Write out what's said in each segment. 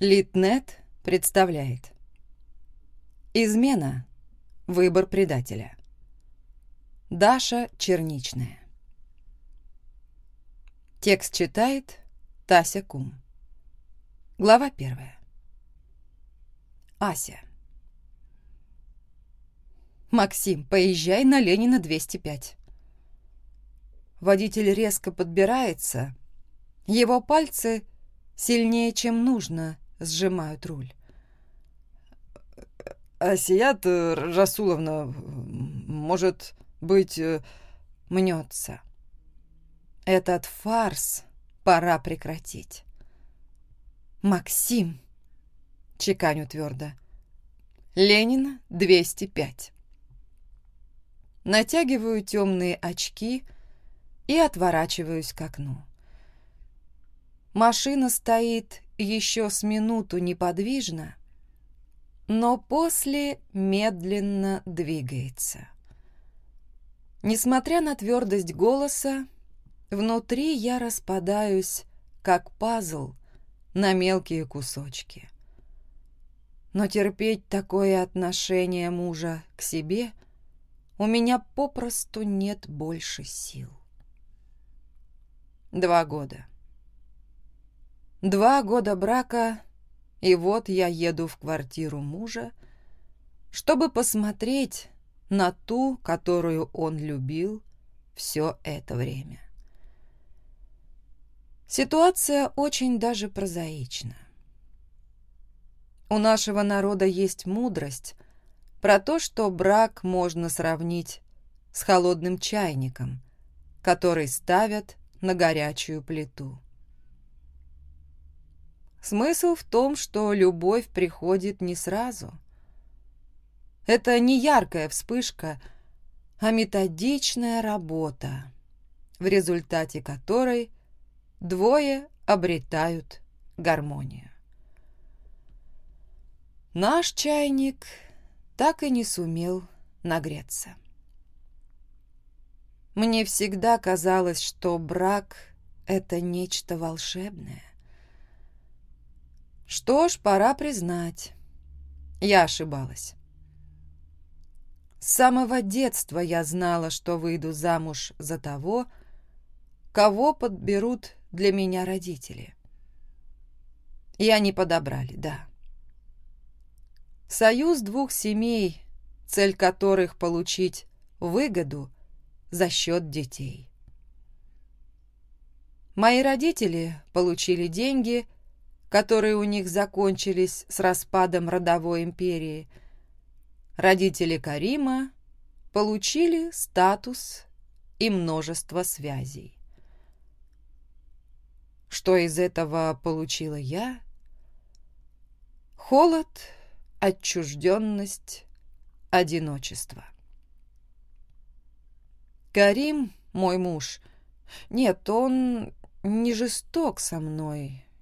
Литнет представляет Измена. Выбор предателя. Даша Черничная. Текст читает Тася Кум. Глава первая. Ася. «Максим, поезжай на Ленина 205». Водитель резко подбирается. Его пальцы сильнее, чем нужно, Сжимают руль. «Асият э, Расуловна, может быть, э, мнется. Этот фарс пора прекратить». «Максим!» — чеканю твердо. «Ленина, 205». Натягиваю темные очки и отворачиваюсь к окну. Машина стоит еще с минуту неподвижно, но после медленно двигается. Несмотря на твердость голоса, внутри я распадаюсь, как пазл, на мелкие кусочки. Но терпеть такое отношение мужа к себе у меня попросту нет больше сил. Два года. Два года брака, и вот я еду в квартиру мужа, чтобы посмотреть на ту, которую он любил все это время. Ситуация очень даже прозаична. У нашего народа есть мудрость про то, что брак можно сравнить с холодным чайником, который ставят на горячую плиту. Смысл в том, что любовь приходит не сразу. Это не яркая вспышка, а методичная работа, в результате которой двое обретают гармонию. Наш чайник так и не сумел нагреться. Мне всегда казалось, что брак — это нечто волшебное. Что ж, пора признать, я ошибалась. С самого детства я знала, что выйду замуж за того, кого подберут для меня родители. И они подобрали, да. Союз двух семей, цель которых получить выгоду за счет детей. Мои родители получили деньги – которые у них закончились с распадом родовой империи, родители Карима получили статус и множество связей. Что из этого получила я?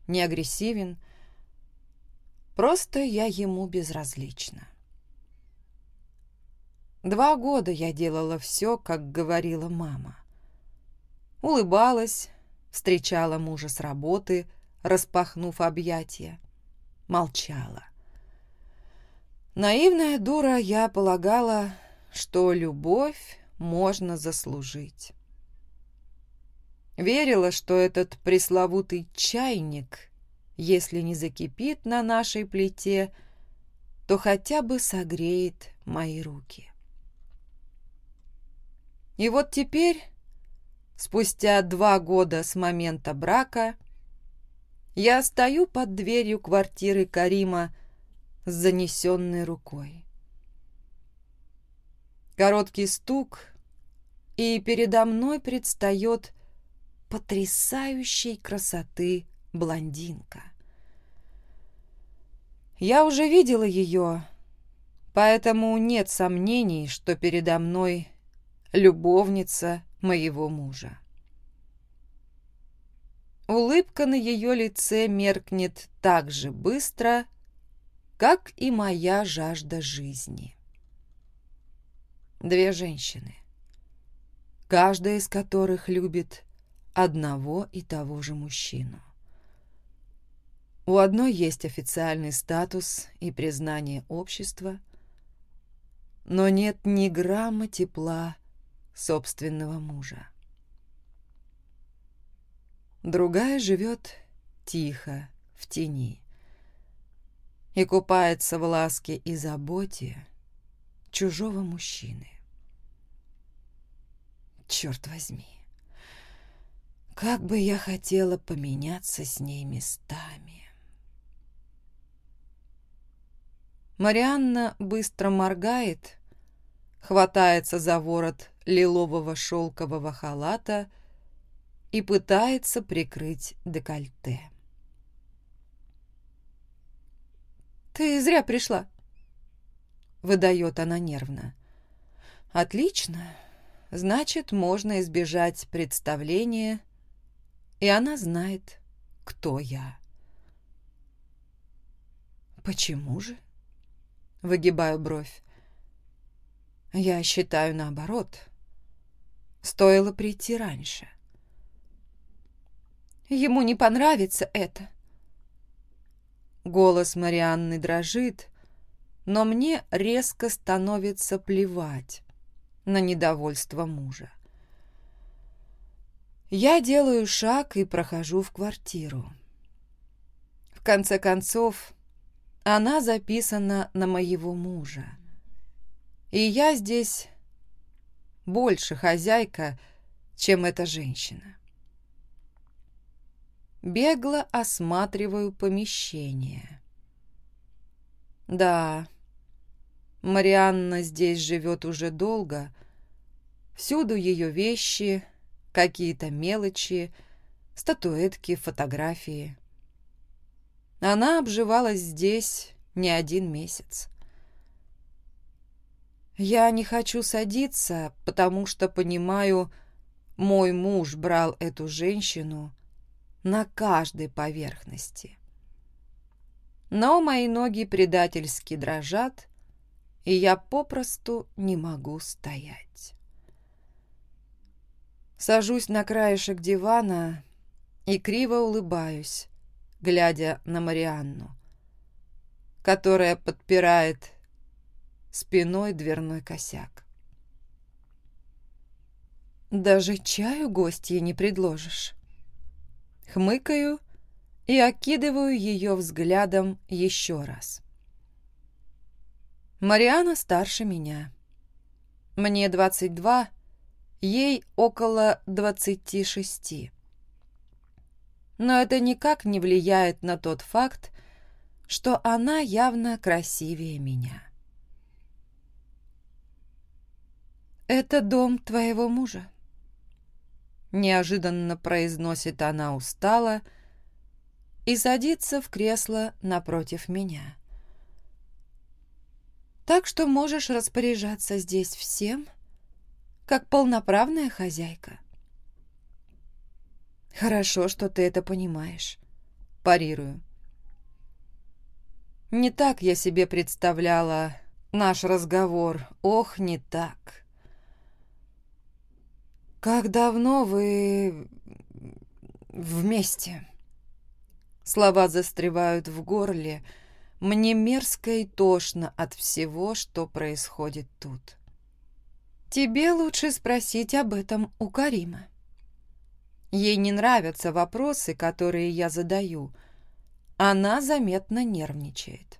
Холод, отчужденность, одиночество. Карим, мой муж, нет, он не жесток со мной, не агрессивен. Просто я ему безразлична. Два года я делала все, как говорила мама. Улыбалась, встречала мужа с работы, распахнув объятия. Молчала. Наивная дура, я полагала, что любовь можно заслужить. Верила, что этот пресловутый чайник, если не закипит на нашей плите, то хотя бы согреет мои руки. И вот теперь, спустя два года с момента брака, я стою под дверью квартиры Карима с занесенной рукой. Короткий стук, и передо мной предстает потрясающей красоты блондинка. Я уже видела ее, поэтому нет сомнений, что передо мной любовница моего мужа. Улыбка на ее лице меркнет так же быстро, как и моя жажда жизни. Две женщины, каждая из которых любит одного и того же мужчину. У одной есть официальный статус и признание общества, но нет ни грамма тепла собственного мужа. Другая живет тихо, в тени, и купается в ласке и заботе чужого мужчины. Черт возьми! Как бы я хотела поменяться с ней местами. Марианна быстро моргает, хватается за ворот лилового шелкового халата и пытается прикрыть декольте. «Ты зря пришла», — выдает она нервно. «Отлично. Значит, можно избежать представления и она знает, кто я». «Почему же?» Выгибаю бровь. Я считаю наоборот. Стоило прийти раньше. Ему не понравится это. Голос Марианны дрожит, но мне резко становится плевать на недовольство мужа. Я делаю шаг и прохожу в квартиру. В конце концов, она записана на моего мужа. И я здесь больше хозяйка, чем эта женщина. Бегло осматриваю помещение. Да, Марианна здесь живет уже долго. Всюду ее какие то мелочи, статуэтки, фотографии. Она обживалась здесь не один месяц. Я не хочу садиться, потому что понимаю, мой муж брал эту женщину на каждой поверхности. Но мои ноги предательски дрожат, и я попросту не могу стоять. Сажусь на краешек дивана и криво улыбаюсь, глядя на Марианну, которая подпирает спиной дверной косяк. «Даже чаю гостье не предложишь». Хмыкаю и окидываю ее взглядом еще раз. Мариана старше меня. Мне 22, ей около 26 но это никак не влияет на тот факт, что она явно красивее меня. «Это дом твоего мужа», — неожиданно произносит она устало и садится в кресло напротив меня. «Так что можешь распоряжаться здесь всем, как полноправная хозяйка. «Хорошо, что ты это понимаешь», — парирую. «Не так я себе представляла наш разговор. Ох, не так». «Как давно вы... вместе?» Слова застревают в горле. Мне мерзко и тошно от всего, что происходит тут. Тебе лучше спросить об этом у Карима. Ей не нравятся вопросы, которые я задаю. Она заметно нервничает.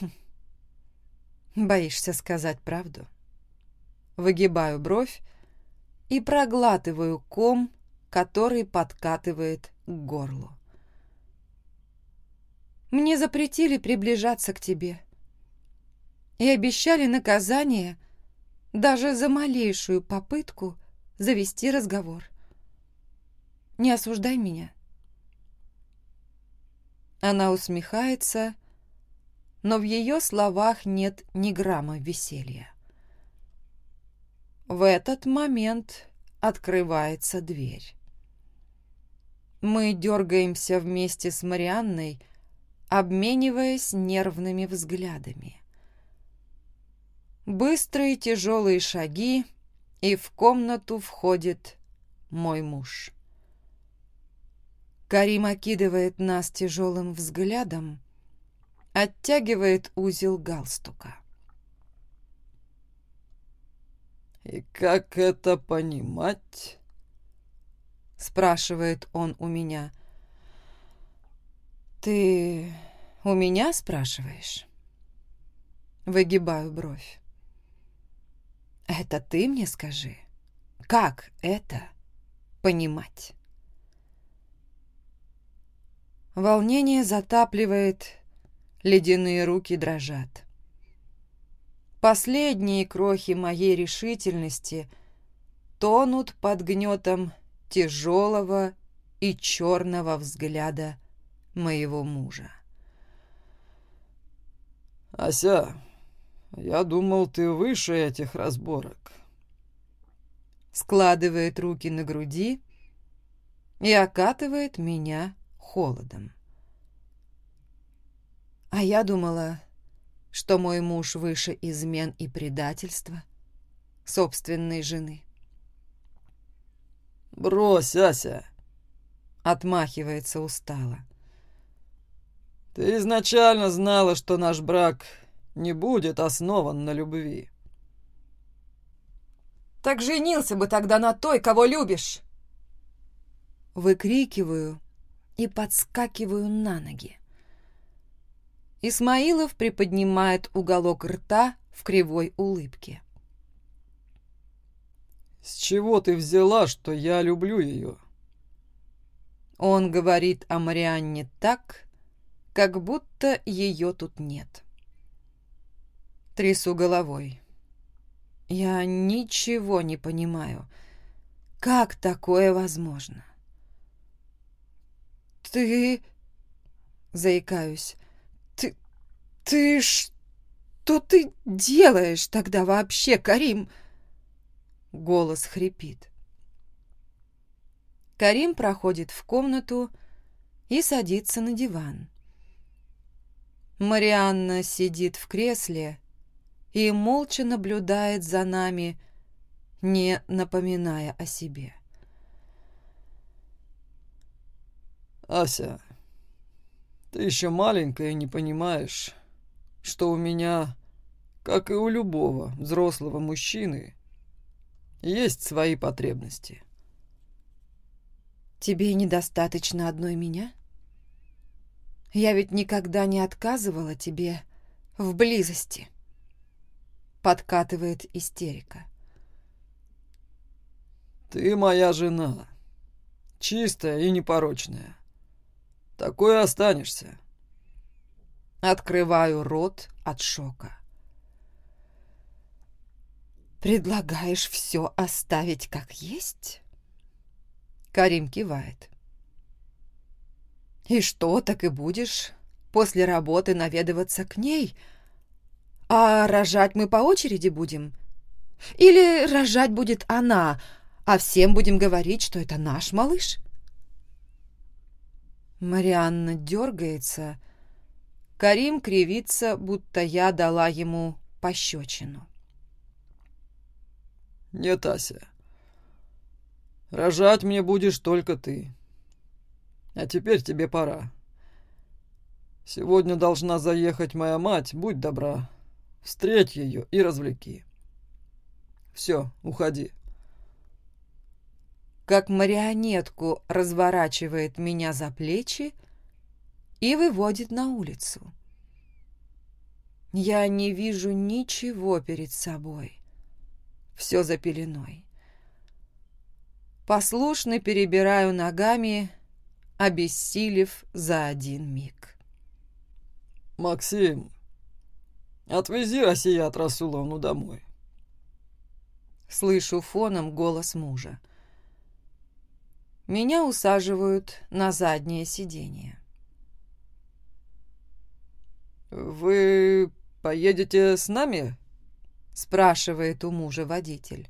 Хм. Боишься сказать правду? Выгибаю бровь и проглатываю ком, который подкатывает к горлу. Мне запретили приближаться к тебе и обещали наказание даже за малейшую попытку завести разговор. Не осуждай меня. Она усмехается, но в ее словах нет ни грамма веселья. В этот момент открывается дверь. Мы дергаемся вместе с Марианной, обмениваясь нервными взглядами. Быстрые тяжелые шаги, и в комнату входит мой муж. Карим окидывает нас тяжелым взглядом, оттягивает узел галстука. «И как это понимать?» — спрашивает он у меня. «Ты у меня спрашиваешь?» Выгибаю бровь. Это ты мне скажи, как это понимать? Волнение затапливает, ледяные руки дрожат. Последние крохи моей решительности тонут под гнетом тяжелого и черного взгляда моего мужа. «Ася, я думал, ты выше этих разборок. Складывает руки на груди и окатывает меня холодом. А я думала, что мой муж выше измен и предательства собственной жены. «Брось, Ася!» — отмахивается устало. «Ты изначально знала, что наш брак не будет основан на любви. Так женился бы тогда на той, кого любишь. Выкрикиваю и подскакиваю на ноги. Исмаилов приподнимает уголок рта в кривой улыбке. «С чего ты взяла, что я люблю ее?» Он говорит о Марианне так, как будто ее тут нет. Трясу головой. Я ничего не понимаю. Как такое возможно? «Ты...» — заикаюсь. «Ты что ты делаешь тогда вообще, Карим?» Голос хрипит. Карим проходит в комнату и садится на диван. Марианна сидит в кресле и молча наблюдает за нами, не напоминая о себе. «Ася, ты еще маленькая и не понимаешь, что у меня, как и у любого взрослого мужчины, есть свои потребности». «Тебе недостаточно одной меня? Я ведь никогда не отказывала тебе в близости». Подкатывает истерика. Ты моя жена, чистая и непорочная. Такой останешься. Открываю рот от шока. «Предлагаешь все оставить как есть?» Карим кивает. «И что, так и будешь после работы наведываться к ней? А рожать мы по очереди будем? Или рожать будет она, а всем будем говорить, что это наш малыш?» Марианна дергается, Карим кривится, будто я дала ему пощечину. «Нет, Ася. Рожать мне будешь только ты. А теперь тебе пора. Сегодня должна заехать моя мать, будь добра. Встреть ее и развлеки. Все, уходи. Как марионетку разворачивает меня за плечи и выводит на улицу. Я не вижу ничего перед собой. Все за пеленой. Послушно перебираю ногами, обессилев за один миг. «Максим, отвези Асият Расуловну домой». Слышу фоном голос мужа. Меня усаживают на заднее сиденье. «Вы поедете с нами?» — спрашивает у мужа водитель.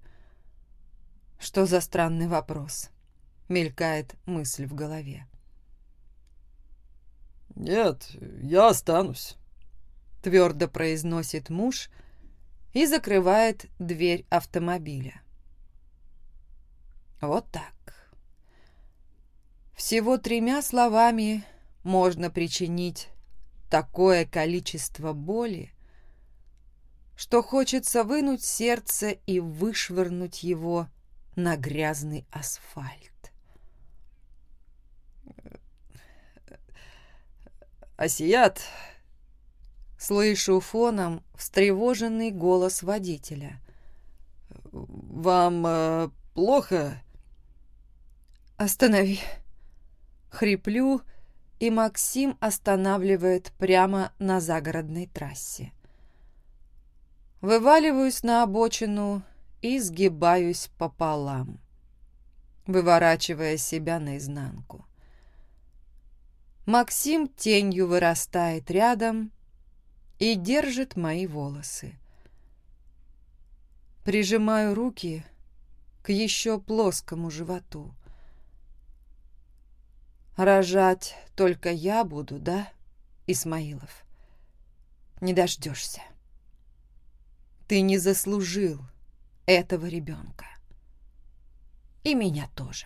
Что за странный вопрос? Мелькает мысль в голове. «Нет, я останусь», — твердо произносит муж и закрывает дверь автомобиля. Вот так. Всего тремя словами можно причинить такое количество боли, что хочется вынуть сердце и вышвырнуть его на грязный асфальт. «Асият!» слышу фоном встревоженный голос водителя. «Вам э, плохо?» «Останови!» Хриплю, и Максим останавливает прямо на загородной трассе. Вываливаюсь на обочину и сгибаюсь пополам, выворачивая себя наизнанку. Максим тенью вырастает рядом и держит мои волосы. Прижимаю руки к еще плоскому животу. Рожать только я буду, да, Исмаилов? Не дождешься. Ты не заслужил этого ребенка. И меня тоже.